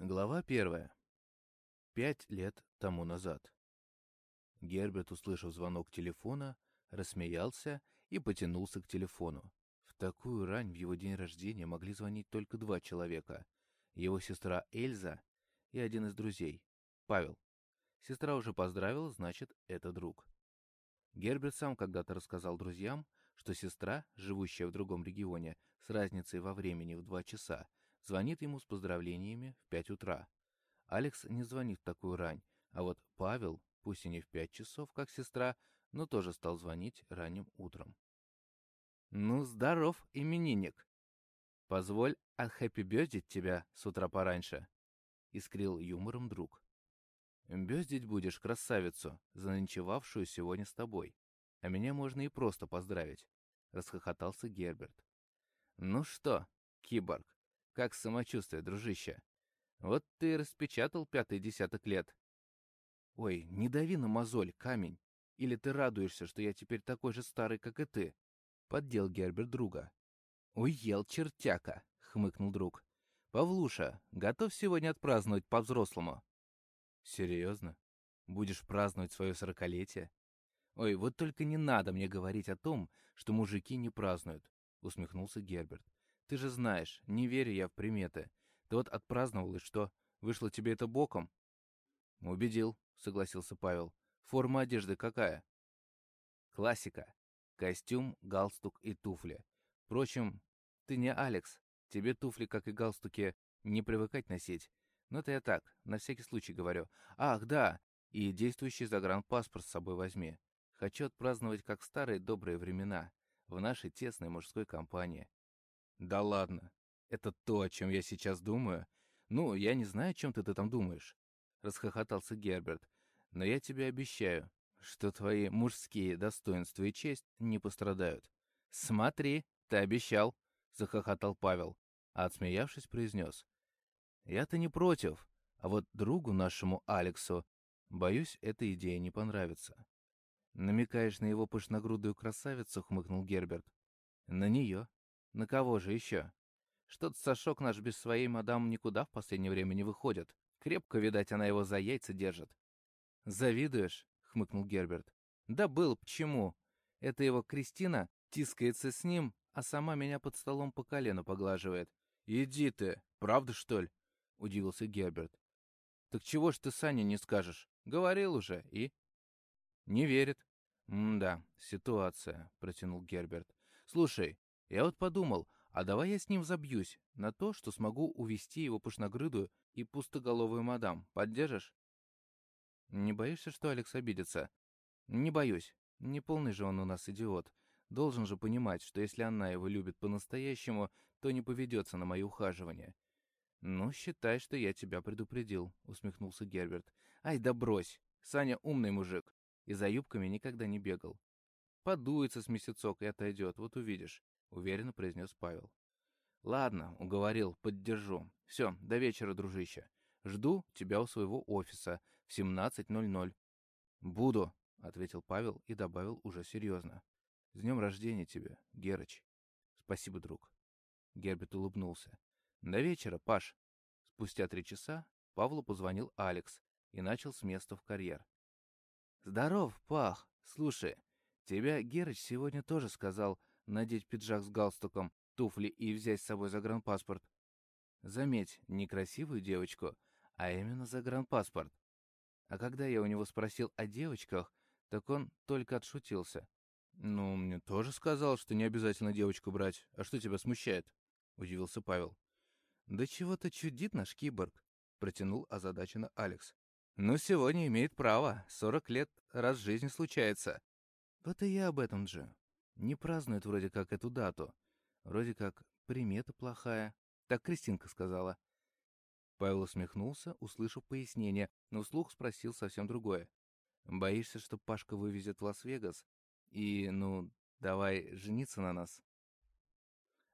Глава первая. Пять лет тому назад. Герберт, услышав звонок телефона, рассмеялся и потянулся к телефону. В такую рань в его день рождения могли звонить только два человека. Его сестра Эльза и один из друзей, Павел. Сестра уже поздравила, значит, это друг. Герберт сам когда-то рассказал друзьям, что сестра, живущая в другом регионе, с разницей во времени в два часа, звонит ему с поздравлениями в пять утра. Алекс не звонит в такую рань, а вот Павел, пусть и не в пять часов, как сестра, но тоже стал звонить ранним утром. «Ну, здоров, именинник! Позволь отхэппи-бёздить тебя с утра пораньше!» — искрил юмором друг. «Бёздить будешь красавицу, заночевавшую сегодня с тобой. А меня можно и просто поздравить», — расхохотался Герберт. «Ну что, киборг, как самочувствие, дружище? Вот ты распечатал пятый десяток лет. Ой, не дави на мозоль, камень. Или ты радуешься, что я теперь такой же старый, как и ты? Поддел Герберт друга. Уел чертяка, хмыкнул друг. Павлуша, готов сегодня отпраздновать по-взрослому? Серьезно? Будешь праздновать свое сорокалетие? Ой, вот только не надо мне говорить о том, что мужики не празднуют, усмехнулся Герберт. Ты же знаешь, не верю я в приметы. Ты вот отпраздновал, и что? Вышло тебе это боком?» «Убедил», — согласился Павел. «Форма одежды какая?» «Классика. Костюм, галстук и туфли. Впрочем, ты не Алекс. Тебе туфли, как и галстуки, не привыкать носить. Но это я так, на всякий случай говорю. Ах, да, и действующий загранпаспорт с собой возьми. Хочу отпраздновать, как старые добрые времена, в нашей тесной мужской компании. «Да ладно. Это то, о чем я сейчас думаю? Ну, я не знаю, о чем ты, ты там думаешь», — расхохотался Герберт. «Но я тебе обещаю, что твои мужские достоинства и честь не пострадают». «Смотри, ты обещал», — захохотал Павел, а отсмеявшись произнес. «Я-то не против, а вот другу нашему Алексу, боюсь, эта идея не понравится». «Намекаешь на его пышногрудую красавицу?» — хмыкнул Герберт. «На нее», на кого же еще? Что-то Сашок наш без своей мадам никуда в последнее время не выходит. Крепко, видать, она его за яйца держит. «Завидуешь?» — хмыкнул Герберт. «Да был почему? Это его Кристина тискается с ним, а сама меня под столом по колену поглаживает. Иди ты, правда, что ли?» — удивился Герберт. «Так чего ж ты Сане не скажешь? Говорил уже, и...» «Не верит». «М-да, ситуация», — протянул Герберт. «Слушай, я вот подумал, а давай я с ним забьюсь на то, что смогу увести его пушногрыдую и пустоголовую мадам. Поддержишь? Не боишься, что Алекс обидится? Не боюсь. Не полный же он у нас идиот. Должен же понимать, что если она его любит по-настоящему, то не поведется на мои ухаживания. «Ну, считай, что я тебя предупредил», — усмехнулся Герберт. «Ай, да брось! Саня умный мужик, и за юбками никогда не бегал. Подуется с месяцок и отойдет, вот увидишь. — уверенно произнес Павел. «Ладно, уговорил, поддержу. Все, до вечера, дружище. Жду тебя у своего офиса в 17.00». «Буду», — ответил Павел и добавил уже серьезно. «С днем рождения тебе, Герыч». «Спасибо, друг». Герберт улыбнулся. «До вечера, Паш». Спустя три часа Павлу позвонил Алекс и начал с места в карьер. «Здоров, Пах. Слушай, тебя Герыч сегодня тоже сказал, надеть пиджак с галстуком, туфли и взять с собой загранпаспорт. Заметь, не красивую девочку, а именно загранпаспорт. А когда я у него спросил о девочках, так он только отшутился. «Ну, мне тоже сказал, что не обязательно девочку брать. А что тебя смущает?» — удивился Павел. «Да чего-то чудит наш киборг», — протянул озадаченно Алекс. «Ну, сегодня имеет право. Сорок лет раз в жизни случается». «Вот и я об этом же. Не празднуют вроде как эту дату. Вроде как примета плохая. Так Кристинка сказала. Павел усмехнулся, услышав пояснение, но вслух спросил совсем другое. «Боишься, что Пашка вывезет в Лас-Вегас? И, ну, давай жениться на нас?»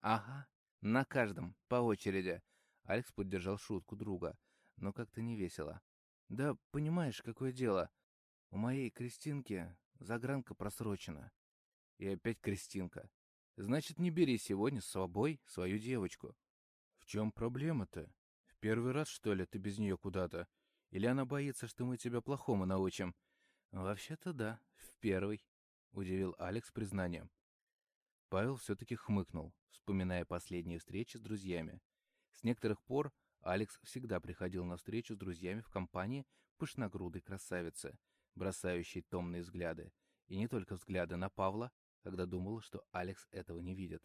«Ага, на каждом, по очереди». Алекс поддержал шутку друга, но как-то не весело. «Да понимаешь, какое дело. У моей Кристинки загранка просрочена. И опять Кристинка. Значит, не бери сегодня с собой свою девочку. В чем проблема-то? первый раз, что ли, ты без нее куда-то? Или она боится, что мы тебя плохому научим?» «Вообще-то да, в первый», — удивил Алекс признанием. Павел все-таки хмыкнул, вспоминая последние встречи с друзьями. С некоторых пор Алекс всегда приходил на встречу с друзьями в компании пышногрудой красавицы, бросающей томные взгляды, и не только взгляды на Павла, когда думал, что Алекс этого не видит.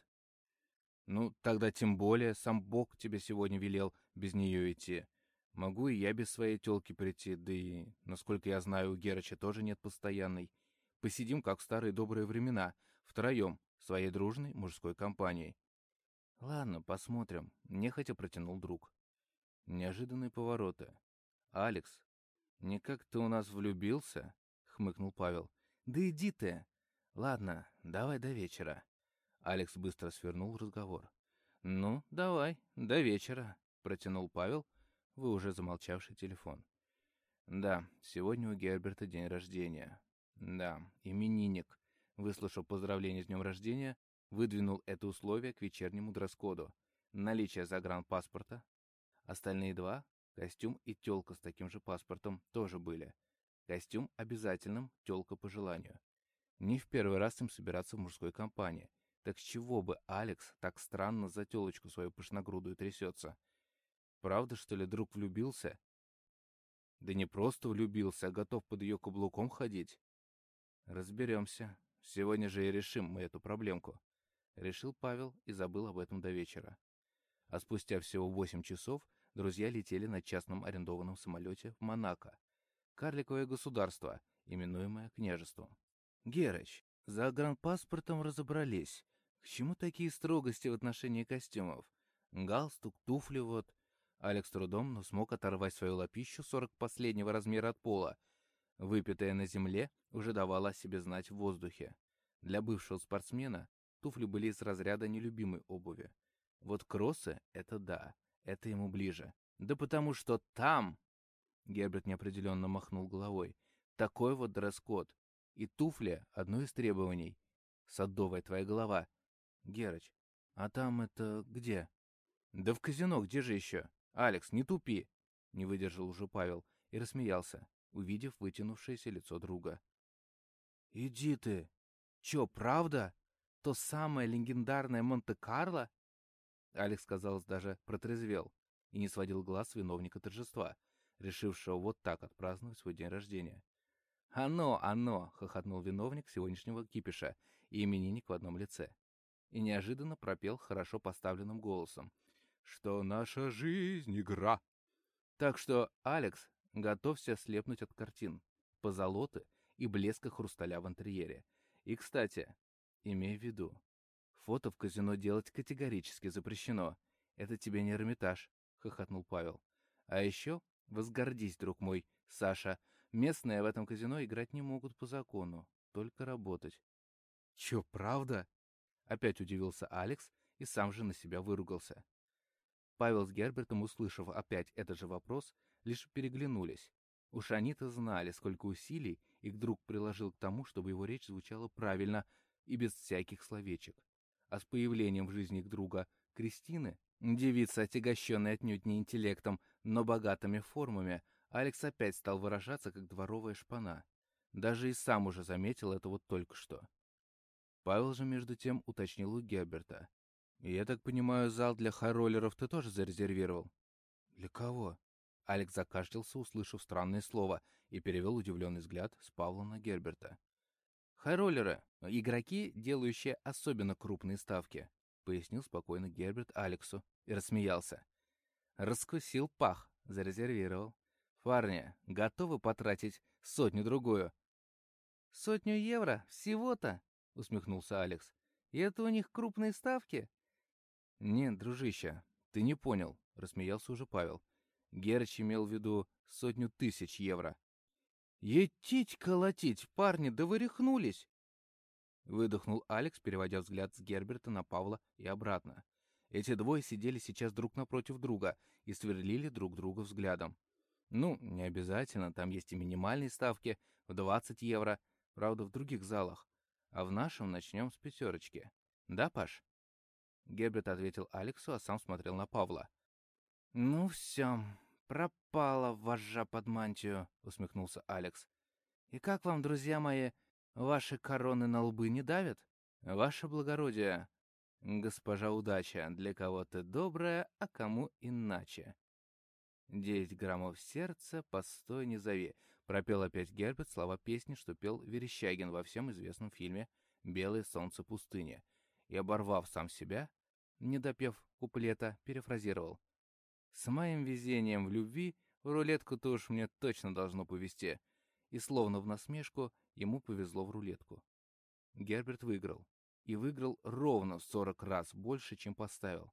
«Ну, тогда тем более сам Бог тебе сегодня велел без нее идти. Могу и я без своей тёлки прийти, да и, насколько я знаю, у Герыча тоже нет постоянной. Посидим, как в старые добрые времена, втроем, своей дружной мужской компанией. Ладно, посмотрим, нехотя протянул друг. Неожиданные повороты. Алекс, не как ты у нас влюбился? Хмыкнул Павел. Да иди ты. Ладно, давай до вечера. Алекс быстро свернул разговор. «Ну, давай, до вечера», — протянул Павел, вы уже замолчавший телефон. «Да, сегодня у Герберта день рождения. Да, именинник, выслушав поздравление с днем рождения, выдвинул это условие к вечернему дресс-коду. Наличие загранпаспорта. Остальные два, костюм и тёлка с таким же паспортом, тоже были. Костюм обязательным, тёлка по желанию. Не в первый раз им собираться в мужской компании. Так с чего бы Алекс так странно за тёлочку свою пышногрудую трясется? Правда, что ли, друг влюбился? Да не просто влюбился, а готов под ее каблуком ходить. Разберемся. Сегодня же и решим мы эту проблемку. Решил Павел и забыл об этом до вечера. А спустя всего восемь часов друзья летели на частном арендованном самолете в Монако. Карликовое государство, именуемое княжеством. Герыч, за гранпаспортом разобрались. К чему такие строгости в отношении костюмов? Галстук, туфли вот. Алекс трудом, но смог оторвать свою лапищу сорок последнего размера от пола. Выпитая на земле уже давала себе знать в воздухе. Для бывшего спортсмена туфли были из разряда нелюбимой обуви. Вот кроссы — это да, это ему ближе. Да потому что там... Герберт неопределенно махнул головой. Такой вот дресс-код. И туфли — одно из требований. Садовая твоя голова. Герыч, а там это где? Да в казино, где же еще? Алекс, не тупи! Не выдержал уже Павел и рассмеялся, увидев вытянувшееся лицо друга. «Иди ты! Чё, правда? То самое легендарное Монте-Карло?» Алекс, казалось, даже протрезвел и не сводил глаз с виновника торжества, решившего вот так отпраздновать свой день рождения. «Оно, оно!» — хохотнул виновник сегодняшнего кипиша и именинник в одном лице. И неожиданно пропел хорошо поставленным голосом, что наша жизнь — игра. Так что, Алекс, готовься слепнуть от картин, позолоты и блеска хрусталя в интерьере. И, кстати, имей в виду, фото в казино делать категорически запрещено. Это тебе не Эрмитаж, — хохотнул Павел. А еще, возгордись, друг мой, Саша, — Местные в этом казино играть не могут по закону, только работать. Чё, правда? Опять удивился Алекс и сам же на себя выругался. Павел с Гербертом, услышав опять этот же вопрос, лишь переглянулись. Уж они-то знали, сколько усилий их друг приложил к тому, чтобы его речь звучала правильно и без всяких словечек. А с появлением в жизни их друга Кристины, девица, отягощенная отнюдь не интеллектом, но богатыми формами, Алекс опять стал выражаться, как дворовая шпана. Даже и сам уже заметил это вот только что. Павел же, между тем, уточнил у Герберта. «Я так понимаю, зал для хайроллеров ты тоже зарезервировал?» «Для кого?» Алекс закашлялся, услышав странное слово, и перевел удивленный взгляд с Павла на Герберта. «Хайроллеры — игроки, делающие особенно крупные ставки», — пояснил спокойно Герберт Алексу и рассмеялся. «Раскусил пах, зарезервировал. Парни, готовы потратить сотню-другую?» «Сотню евро? Всего-то?» — усмехнулся Алекс. «И это у них крупные ставки?» «Нет, дружище, ты не понял», — рассмеялся уже Павел. Герыч имел в виду сотню тысяч евро. «Етить колотить, парни, да вы рехнулись!» Выдохнул Алекс, переводя взгляд с Герберта на Павла и обратно. Эти двое сидели сейчас друг напротив друга и сверлили друг друга взглядом. Ну, не обязательно, там есть и минимальные ставки в 20 евро, правда, в других залах. А в нашем начнем с пятерочки. Да, Паш? Герберт ответил Алексу, а сам смотрел на Павла. «Ну все, пропала вожжа под мантию», — усмехнулся Алекс. «И как вам, друзья мои, ваши короны на лбы не давят? Ваше благородие, госпожа удача, для кого ты добрая, а кому иначе». «Девять граммов сердца, постой, не зови», — пропел опять Герберт слова песни, что пел Верещагин во всем известном фильме «Белое солнце пустыни», и, оборвав сам себя, не допев куплета, перефразировал. «С моим везением в любви в рулетку-то уж мне точно должно повезти». И словно в насмешку ему повезло в рулетку. Герберт выиграл. И выиграл ровно в сорок раз больше, чем поставил.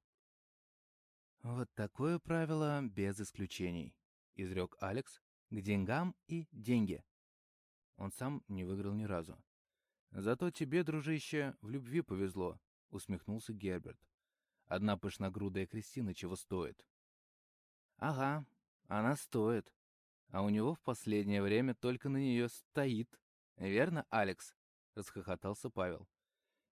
«Вот такое правило без исключений», — изрек Алекс, — «к деньгам и деньги». Он сам не выиграл ни разу. «Зато тебе, дружище, в любви повезло», — усмехнулся Герберт. Одна пышногрудая Кристина чего стоит. Ага, она стоит. А у него в последнее время только на нее стоит. Верно, Алекс? Расхохотался Павел.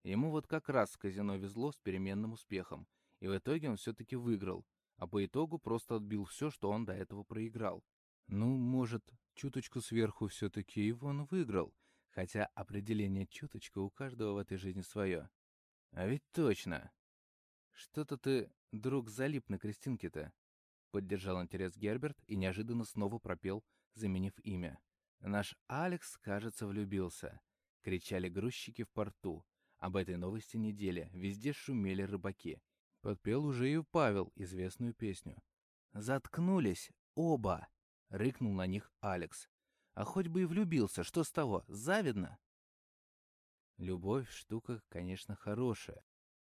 Ему вот как раз в казино везло с переменным успехом, и в итоге он все-таки выиграл, а по итогу просто отбил все, что он до этого проиграл. Ну, может, чуточку сверху все-таки его он выиграл, хотя определение чуточка у каждого в этой жизни свое. А ведь точно. «Что-то ты, друг, залип на Кристинке-то?» Поддержал интерес Герберт и неожиданно снова пропел, заменив имя. «Наш Алекс, кажется, влюбился», — кричали грузчики в порту. Об этой новости недели везде шумели рыбаки. Подпел уже и Павел известную песню. «Заткнулись, оба!» — рыкнул на них Алекс. «А хоть бы и влюбился, что с того, завидно?» Любовь — штука, конечно, хорошая,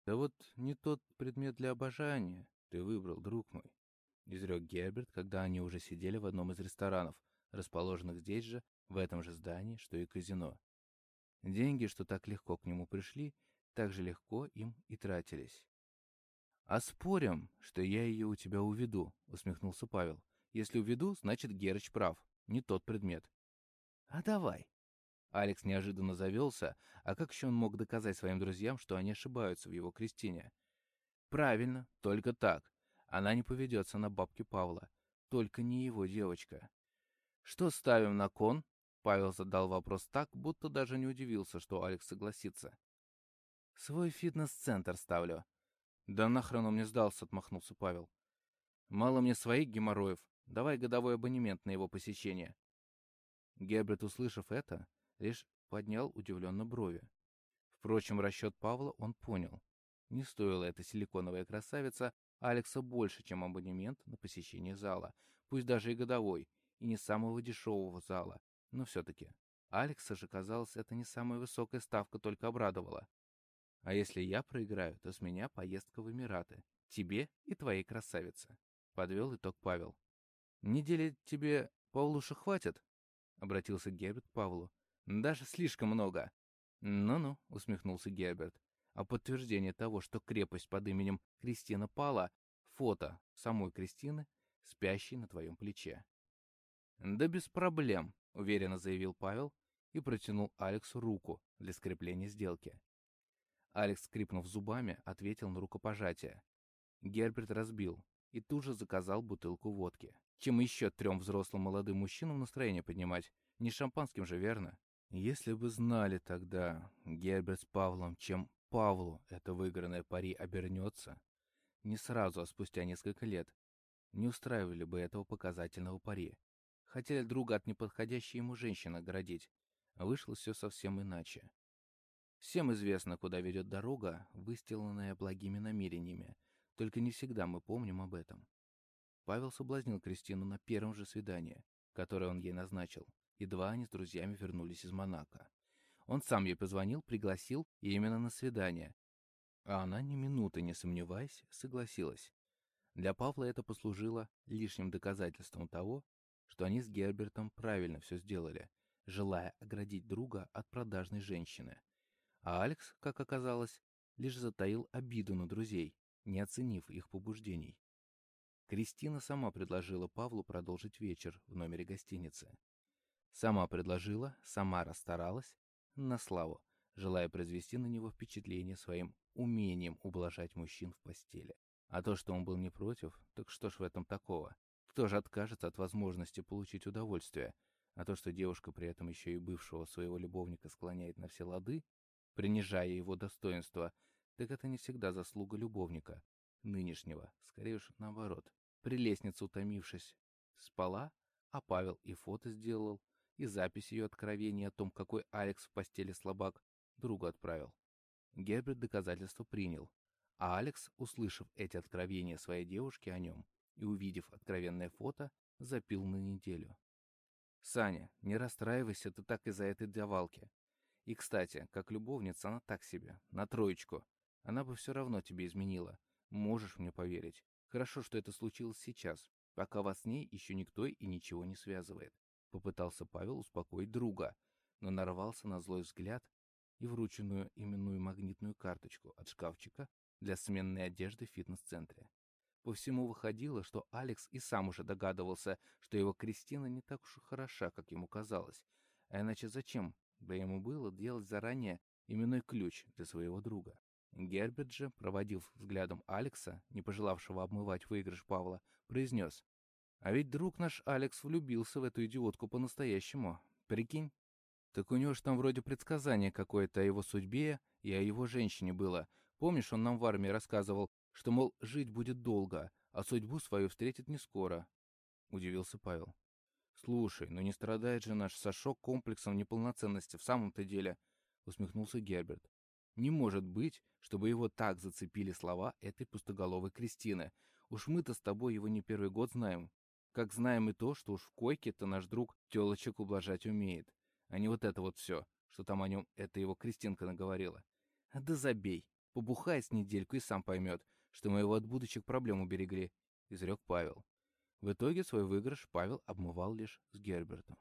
«Да вот не тот предмет для обожания ты выбрал, друг мой», — изрек Герберт, когда они уже сидели в одном из ресторанов, расположенных здесь же, в этом же здании, что и казино. Деньги, что так легко к нему пришли, так же легко им и тратились. «А спорим, что я ее у тебя уведу», — усмехнулся Павел. «Если уведу, значит, Герыч прав. Не тот предмет». «А давай», Алекс неожиданно завелся, а как еще он мог доказать своим друзьям, что они ошибаются в его Кристине? Правильно, только так. Она не поведется на бабки Павла. Только не его девочка. Что ставим на кон? Павел задал вопрос так, будто даже не удивился, что Алекс согласится. Свой фитнес-центр ставлю. Да нахрен он мне сдался, отмахнулся Павел. Мало мне своих геморроев. Давай годовой абонемент на его посещение. Герберт, услышав это, лишь поднял удивленно брови. Впрочем, расчет Павла он понял. Не стоила эта силиконовая красавица Алекса больше, чем абонемент на посещение зала, пусть даже и годовой, и не самого дешевого зала, но все-таки. Алекса же, казалось, это не самая высокая ставка, только обрадовала. А если я проиграю, то с меня поездка в Эмираты. Тебе и твоей красавице. Подвел итог Павел. Недели тебе, Павлуша, хватит? Обратился Герберт к Павлу. Даже слишком много. Ну-ну, усмехнулся Герберт. А подтверждение того, что крепость под именем Кристина пала, фото самой Кристины, спящей на твоем плече. Да без проблем, уверенно заявил Павел и протянул Алексу руку для скрепления сделки. Алекс, скрипнув зубами, ответил на рукопожатие. Герберт разбил и тут же заказал бутылку водки. Чем еще трем взрослым молодым мужчинам настроение поднимать? Не шампанским же, верно? Если бы знали тогда, Герберт с Павлом, чем Павлу это выигранное пари обернется, не сразу, а спустя несколько лет, не устраивали бы этого показательного пари. Хотели друга от неподходящей ему женщины оградить. Вышло все совсем иначе. Всем известно, куда ведет дорога, выстеланная благими намерениями, только не всегда мы помним об этом. Павел соблазнил Кристину на первом же свидании, которое он ей назначил, едва они с друзьями вернулись из Монако. Он сам ей позвонил, пригласил и именно на свидание. А она, ни минуты не сомневаясь, согласилась. Для Павла это послужило лишним доказательством того, что они с Гербертом правильно все сделали, желая оградить друга от продажной женщины. А Алекс, как оказалось, лишь затаил обиду на друзей, не оценив их побуждений. Кристина сама предложила Павлу продолжить вечер в номере гостиницы. Сама предложила, сама расстаралась, на славу, желая произвести на него впечатление своим умением ублажать мужчин в постели. А то, что он был не против, так что ж в этом такого? Кто же откажется от возможности получить удовольствие? А то, что девушка при этом еще и бывшего своего любовника склоняет на все лады, принижая его достоинство, так это не всегда заслуга любовника, нынешнего, скорее уж наоборот. Прелестница, утомившись, спала, а Павел и фото сделал, и запись ее откровений о том, какой Алекс в постели слабак, другу отправил. Герберт доказательства принял, а Алекс, услышав эти откровения своей девушки о нем и увидев откровенное фото, запил на неделю. «Саня, не расстраивайся ты так из-за этой давалки. И, кстати, как любовница она так себе, на троечку. Она бы все равно тебе изменила. Можешь мне поверить. Хорошо, что это случилось сейчас, пока вас с ней еще никто и ничего не связывает. Попытался Павел успокоить друга, но нарвался на злой взгляд и врученную именную магнитную карточку от шкафчика для сменной одежды в фитнес-центре. По всему выходило, что Алекс и сам уже догадывался, что его Кристина не так уж и хороша, как ему казалось. А иначе зачем бы ему было делать заранее именной ключ для своего друга? Герберт же, проводив взглядом Алекса, не пожелавшего обмывать выигрыш Павла, произнес. «А ведь друг наш Алекс влюбился в эту идиотку по-настоящему. Прикинь? Так у него ж там вроде предсказание какое-то о его судьбе и о его женщине было. Помнишь, он нам в армии рассказывал, что, мол, жить будет долго, а судьбу свою встретит не скоро?» Удивился Павел. «Слушай, ну не страдает же наш Сашок комплексом неполноценности в самом-то деле», усмехнулся Герберт. Не может быть, чтобы его так зацепили слова этой пустоголовой Кристины. Уж мы-то с тобой его не первый год знаем. Как знаем и то, что уж в койке-то наш друг телочек ублажать умеет. А не вот это вот все, что там о нем эта его Кристинка наговорила. А да забей, побухай с недельку и сам поймет, что мы его от будущих проблем уберегли, изрек Павел. В итоге свой выигрыш Павел обмывал лишь с Гербертом.